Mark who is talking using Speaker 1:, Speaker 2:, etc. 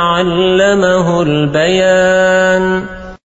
Speaker 1: عَلَّمَهُ الْبَيَانَ